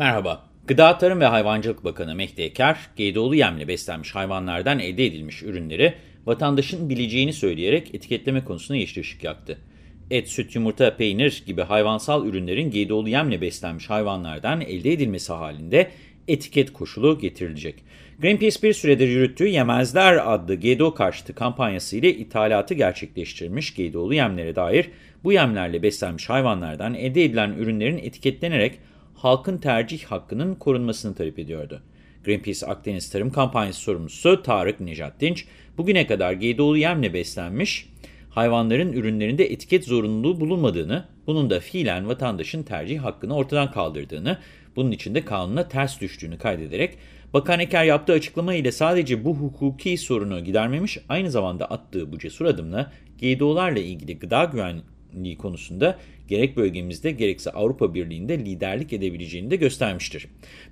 Merhaba. Gıda Tarım ve Hayvancılık Bakanı Mehdi Eker, GDO'lu yemle beslenmiş hayvanlardan elde edilmiş ürünleri vatandaşın bileceğini söyleyerek etiketleme konusuna yeşil ışık yaktı. Et, süt, yumurta, peynir gibi hayvansal ürünlerin GDO'lu yemle beslenmiş hayvanlardan elde edilmesi halinde etiket koşulu getirilecek. Greenpeace bir süredir yürüttüğü Yemezler adlı GDO karşıtı kampanyası ile ithalatı gerçekleştirmiş GDO'lu yemlere dair bu yemlerle beslenmiş hayvanlardan elde edilen ürünlerin etiketlenerek halkın tercih hakkının korunmasını talep ediyordu. Greenpeace Akdeniz Tarım Kampanyası sorumlusu Tarık Nejat Dinç, bugüne kadar GDO'lu yemle beslenmiş hayvanların ürünlerinde etiket zorunluluğu bulunmadığını, bunun da fiilen vatandaşın tercih hakkını ortadan kaldırdığını, bunun için de kanuna ters düştüğünü kaydederek, Bakan Eker yaptığı açıklama ile sadece bu hukuki sorunu gidermemiş, aynı zamanda attığı bu cesur adımla GDO'larla ilgili gıda güvenliği konusunda gerek bölgemizde gerekse Avrupa Birliği'nde liderlik edebileceğini de göstermiştir.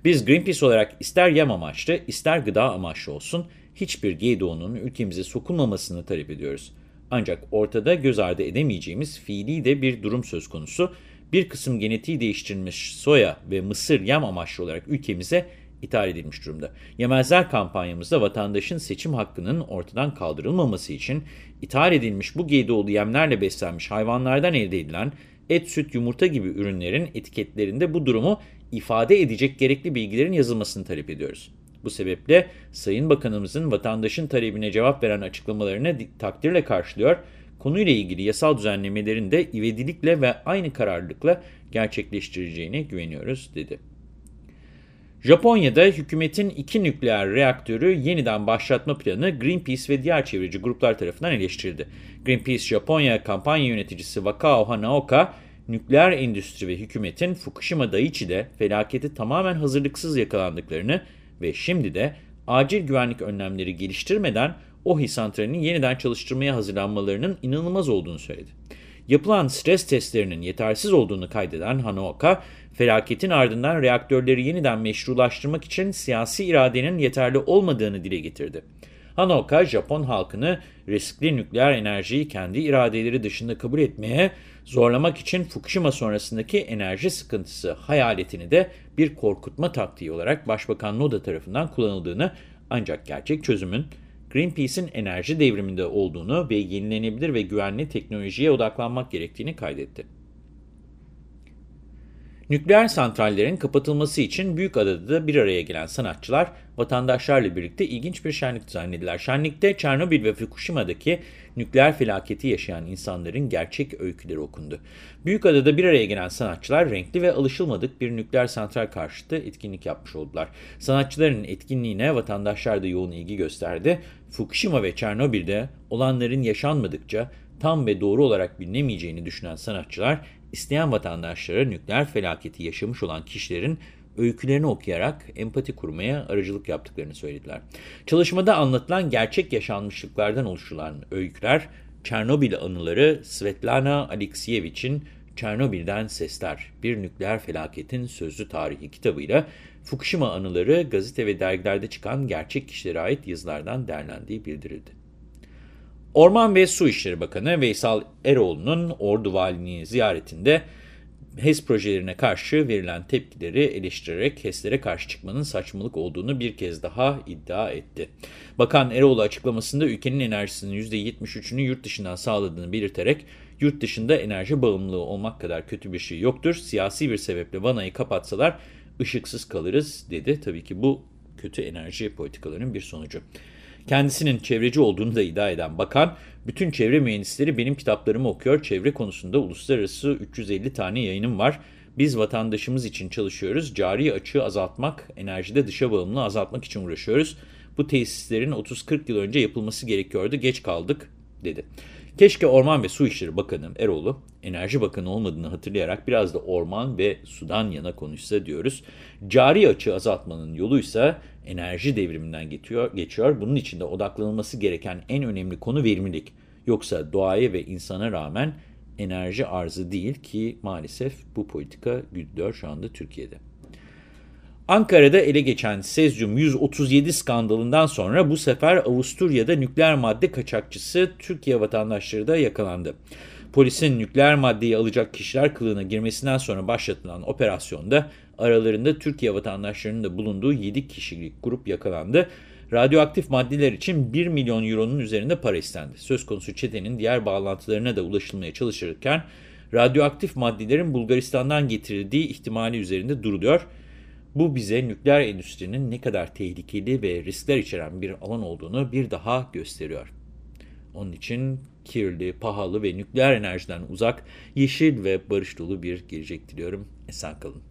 Biz Greenpeace olarak ister yem amaçlı ister gıda amaçlı olsun hiçbir GDO'nun ülkemize sokulmamasını talep ediyoruz. Ancak ortada göz ardı edemeyeceğimiz fiili de bir durum söz konusu. Bir kısım genetiği değiştirilmiş soya ve mısır yem amaçlı olarak ülkemize ithal edilmiş durumda. Yemezler kampanyamızda vatandaşın seçim hakkının ortadan kaldırılmaması için ithal edilmiş bu GDO'lu yemlerle beslenmiş hayvanlardan elde edilen et, süt, yumurta gibi ürünlerin etiketlerinde bu durumu ifade edecek gerekli bilgilerin yazılmasını talep ediyoruz. Bu sebeple Sayın Bakanımızın vatandaşın talebine cevap veren açıklamalarını takdirle karşılıyor, konuyla ilgili yasal düzenlemelerin de ivedilikle ve aynı kararlılıkla gerçekleştireceğine güveniyoruz, dedi. Japonya'da hükümetin iki nükleer reaktörü yeniden başlatma planı Greenpeace ve diğer çevreci gruplar tarafından eleştirildi. Greenpeace Japonya kampanya yöneticisi Wakao Hanaoka, nükleer endüstri ve hükümetin Fukushima Daiichi'de felaketi tamamen hazırlıksız yakalandıklarını ve şimdi de acil güvenlik önlemleri geliştirmeden OHI santralini yeniden çalıştırmaya hazırlanmalarının inanılmaz olduğunu söyledi. Yapılan stres testlerinin yetersiz olduğunu kaydeden Hanaoka, felaketin ardından reaktörleri yeniden meşrulaştırmak için siyasi iradenin yeterli olmadığını dile getirdi. Hanaoka, Japon halkını riskli nükleer enerjiyi kendi iradeleri dışında kabul etmeye zorlamak için Fukushima sonrasındaki enerji sıkıntısı hayaletini de bir korkutma taktiği olarak Başbakan Noda tarafından kullanıldığını ancak gerçek çözümün Greenpeace'in enerji devriminde olduğunu ve yenilenebilir ve güvenli teknolojiye odaklanmak gerektiğini kaydetti. Nükleer santrallerin kapatılması için Büyükada'da bir araya gelen sanatçılar vatandaşlarla birlikte ilginç bir şenlik düzenlediler. Şenlikte Çernobil ve Fukushima'daki nükleer felaketi yaşayan insanların gerçek öyküleri okundu. Büyükada'da bir araya gelen sanatçılar renkli ve alışılmadık bir nükleer santral karşıtı etkinlik yapmış oldular. Sanatçıların etkinliğine vatandaşlar da yoğun ilgi gösterdi. Fukushima ve Çernobil'de olanların yaşanmadıkça tam ve doğru olarak bilinemeyeceğini düşünen sanatçılar isteyen vatandaşlara nükleer felaketi yaşamış olan kişilerin öykülerini okuyarak empati kurmaya aracılık yaptıklarını söylediler. Çalışmada anlatılan gerçek yaşanmışlıklardan oluşturulan öyküler, Çernobil anıları Svetlana Alekseyevich'in Çernobil'den Sesler, Bir Nükleer Felaketin Sözlü Tarihi kitabıyla Fukushima anıları gazete ve dergilerde çıkan gerçek kişilere ait yazılardan derlendiği bildirildi. Orman ve Su İşleri Bakanı Veysel Eroğlu'nun Ordu Valiliği ziyaretinde HES projelerine karşı verilen tepkileri eleştirerek HES'lere karşı çıkmanın saçmalık olduğunu bir kez daha iddia etti. Bakan Eroğlu açıklamasında ülkenin enerjisinin %73'ünü yurt dışından sağladığını belirterek yurt dışında enerji bağımlılığı olmak kadar kötü bir şey yoktur. Siyasi bir sebeple vanayı kapatsalar ışıksız kalırız dedi. Tabii ki bu kötü enerji politikalarının bir sonucu. Kendisinin çevreci olduğunu da iddia eden bakan, bütün çevre mühendisleri benim kitaplarımı okuyor. Çevre konusunda uluslararası 350 tane yayınım var. Biz vatandaşımız için çalışıyoruz. Cari açığı azaltmak, enerjide dışa bağımlılığı azaltmak için uğraşıyoruz. Bu tesislerin 30-40 yıl önce yapılması gerekiyordu. Geç kaldık, dedi. Keşke Orman ve Su İşleri Bakanı Eroğlu, Enerji Bakanı olmadığını hatırlayarak biraz da orman ve sudan yana konuşsa diyoruz. Cari açığı azaltmanın yoluysa enerji devriminden geçiyor. geçiyor. Bunun için de odaklanılması gereken en önemli konu verimlilik. Yoksa doğaya ve insana rağmen enerji arzı değil ki maalesef bu politika güdülüyor şu anda Türkiye'de. Ankara'da ele geçen Sezyum 137 skandalından sonra bu sefer Avusturya'da nükleer madde kaçakçısı Türkiye vatandaşları da yakalandı. Polisin nükleer maddeyi alacak kişiler kılığına girmesinden sonra başlatılan operasyonda Aralarında Türkiye vatandaşlarının da bulunduğu 7 kişilik grup yakalandı. Radyoaktif maddeler için 1 milyon euronun üzerinde para istendi. Söz konusu çetenin diğer bağlantılarına da ulaşılmaya çalışırken radyoaktif maddelerin Bulgaristan'dan getirildiği ihtimali üzerinde duruluyor. Bu bize nükleer endüstrinin ne kadar tehlikeli ve riskler içeren bir alan olduğunu bir daha gösteriyor. Onun için kirli, pahalı ve nükleer enerjiden uzak, yeşil ve barış dolu bir gelecek diliyorum. Esen kalın.